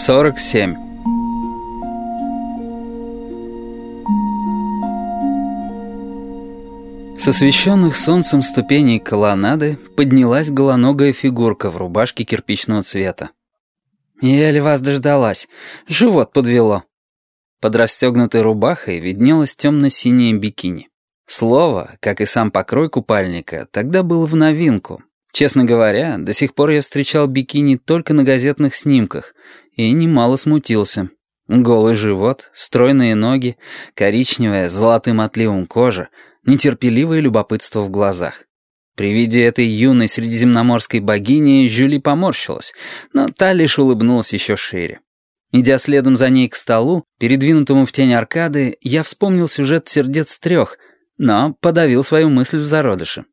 47 С освещенных солнцем ступеней колоннады поднялась голоногая фигурка в рубашке кирпичного цвета. «Еле вас дождалась. Живот подвело». Под расстегнутой рубахой виднелось темно-синее бикини. Слово, как и сам покрой купальника, тогда было в новинку. Честно говоря, до сих пор я встречал бикини только на газетных снимках и немало смутился. Голый живот, стройные ноги, коричневая с золотым отливом кожа, нетерпеливое любопытство в глазах. При виде этой юной средиземноморской богини Жюли поморщилась, но та лишь улыбнулась еще шире. Идя следом за ней к столу, передвинутому в тень аркады, я вспомнил сюжет «Сердец трех», но подавил свою мысль в зародыше.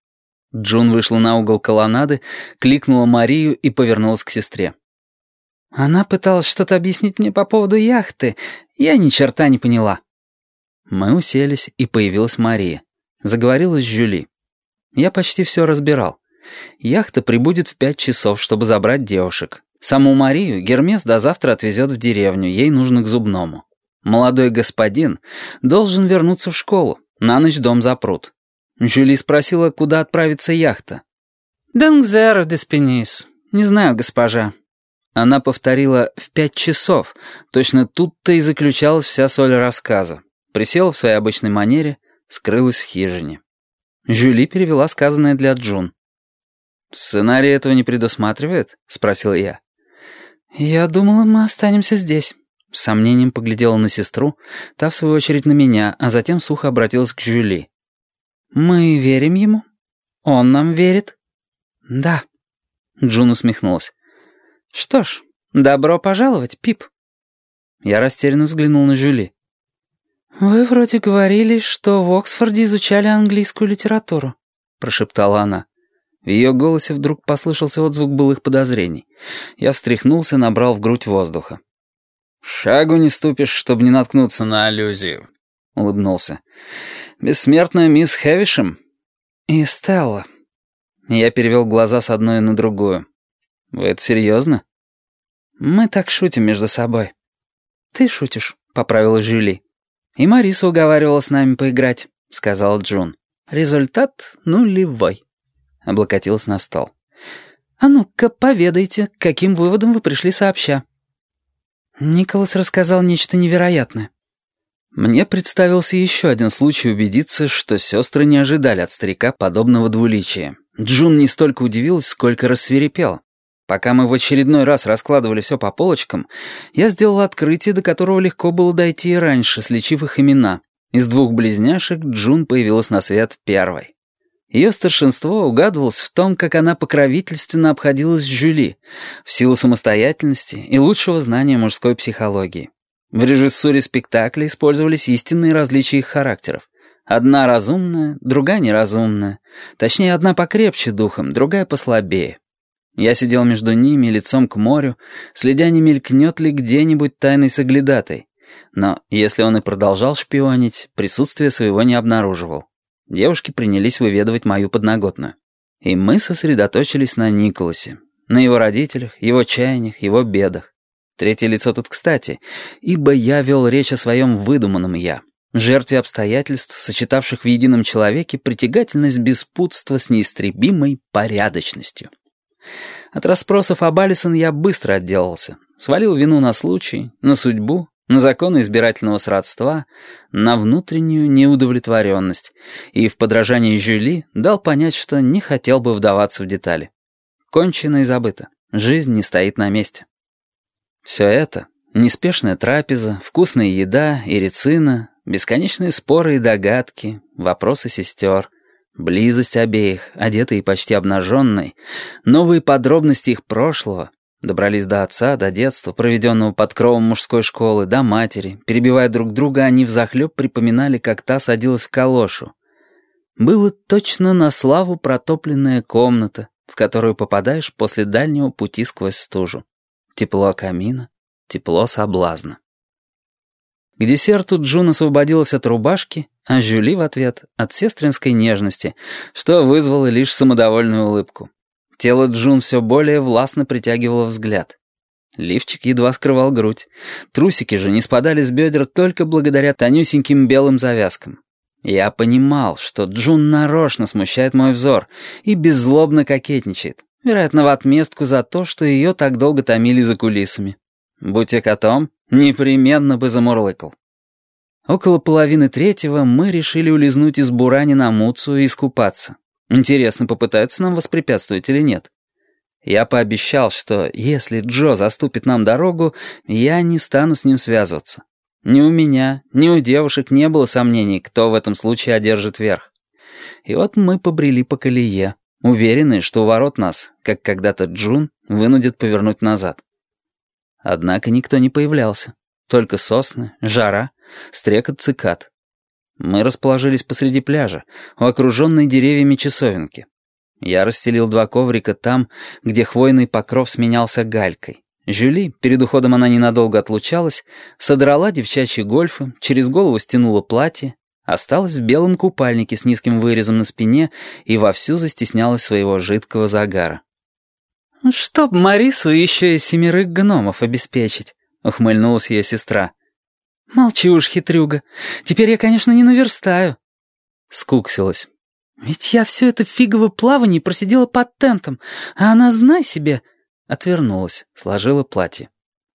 Джун вышла на угол колоннады, кликнула Марию и повернулась к сестре. Она пыталась что-то объяснить мне по поводу яхты. Я ни черта не поняла. Мы уселись, и появилась Мария. Заговорила с Жюли. Я почти все разбирал. Яхта прибудет в пять часов, чтобы забрать девушек. Саму Марию Гермес до завтра отвезет в деревню, ей нужно к зубному. Молодой господин должен вернуться в школу, на ночь дом запрут. Жюли спросила, куда отправится яхта. «Денгзер деспенис. Не знаю, госпожа». Она повторила «в пять часов». Точно тут-то и заключалась вся соль рассказа. Присела в своей обычной манере, скрылась в хижине. Жюли перевела сказанное для Джун. «Сценарий этого не предусматривает?» — спросил я. «Я думала, мы останемся здесь». С сомнением поглядела на сестру, та, в свою очередь, на меня, а затем сухо обратилась к Жюли. «Мы верим ему? Он нам верит?» «Да». Джун усмехнулась. «Что ж, добро пожаловать, Пип». Я растерянно взглянул на Жюли. «Вы вроде говорили, что в Оксфорде изучали английскую литературу», — прошептала она. В ее голосе вдруг послышался отзвук былых подозрений. Я встряхнулся, набрал в грудь воздуха. «Шагу не ступишь, чтобы не наткнуться на аллюзию», — улыбнулся. Бессмертная мисс Хэвишем?» «И Стелла». Я перевел глаза с одной на другую. «Вы это серьезно?» «Мы так шутим между собой». «Ты шутишь», — поправила Жюли. «И Мариса уговаривала с нами поиграть», — сказал Джун. «Результат нулевой», — облокотилась на стол. «А ну-ка, поведайте, каким выводам вы пришли сообща». Николас рассказал нечто невероятное. Мне представился еще один случай убедиться, что сестры не ожидали от старика подобного двуличия. Джун не столько удивилась, сколько рассверепела. Пока мы в очередной раз раскладывали все по полочкам, я сделал открытие, до которого легко было дойти и раньше, сличив их имена. Из двух близняшек Джун появилась на свет первой. Ее старшинство угадывалось в том, как она покровительственно обходилась с Жюли, в силу самостоятельности и лучшего знания мужской психологии. В режиссуре спектакля использовались истинные различия их характеров. Одна разумная, другая неразумная. Точнее, одна покрепче духом, другая послабее. Я сидел между ними лицом к морю, следя, не мелькнет ли где-нибудь тайный соглядатой. Но если он и продолжал шпионить, присутствие своего не обнаруживал. Девушки принялись выведывать мою подноготную. И мы сосредоточились на Николасе, на его родителях, его чаяниях, его бедах. Третье лицо тут кстати, ибо я вел речь о своем выдуманном «я», жертве обстоятельств, сочетавших в едином человеке притягательность беспутства с неистребимой порядочностью. От расспросов об Алисон я быстро отделался. Свалил вину на случай, на судьбу, на законы избирательного сродства, на внутреннюю неудовлетворенность и в подражании Жюли дал понять, что не хотел бы вдаваться в детали. Кончено и забыто. Жизнь не стоит на месте. Все это — неспешная трапеза, вкусная еда и рецина, бесконечные споры и догадки, вопросы сестер, близость обеих, одетой и почти обнаженной, новые подробности их прошлого, добрались до отца, до детства, проведенного под кровом мужской школы, до матери, перебивая друг друга, они взахлеб припоминали, как та садилась в калошу. Было точно на славу протопленная комната, в которую попадаешь после дальнего пути сквозь стужу. Тепло камина, тепло соблазна. К десерту Джун освободилась от рубашки, а Жюли в ответ — от сестринской нежности, что вызвало лишь самодовольную улыбку. Тело Джун все более властно притягивало взгляд. Лифчик едва скрывал грудь. Трусики же не спадали с бедер только благодаря тонюсеньким белым завязкам. Я понимал, что Джун нарочно смущает мой взор и беззлобно кокетничает, вероятно, в отместку за то, что ее так долго томили за кулисами. Будь я котом, непременно бы замурлыкал. Около половины третьего мы решили улизнуть из Бурани на Муцу и искупаться. Интересно, попытаются нам воспрепятствовать или нет. Я пообещал, что если Джо заступит нам дорогу, я не стану с ним связываться. Ни у меня, ни у девушек не было сомнений, кто в этом случае одержит верх. И вот мы побрели по колее, уверенные, что у ворот нас, как когда-то Джун, вынудят повернуть назад. Однако никто не появлялся. Только сосны, жара, стрекот цикад. Мы расположились посреди пляжа, у окруженной деревьями часовенки. Я расстелил два коврика там, где хвойный покров сменялся галькой. Жюли, перед уходом она ненадолго отлучалась, содрала девчачьи гольфы, через голову стянула платье, осталась в белом купальнике с низким вырезом на спине и вовсю застеснялась своего жидкого загара. «Чтоб Марису еще и семерых гномов обеспечить», — ухмыльнулась ее сестра. «Молчи уж, хитрюга. Теперь я, конечно, не наверстаю». Скуксилась. «Ведь я все это фиговое плавание просидела под тентом, а она, знай себе...» Отвернулась, сложила платье.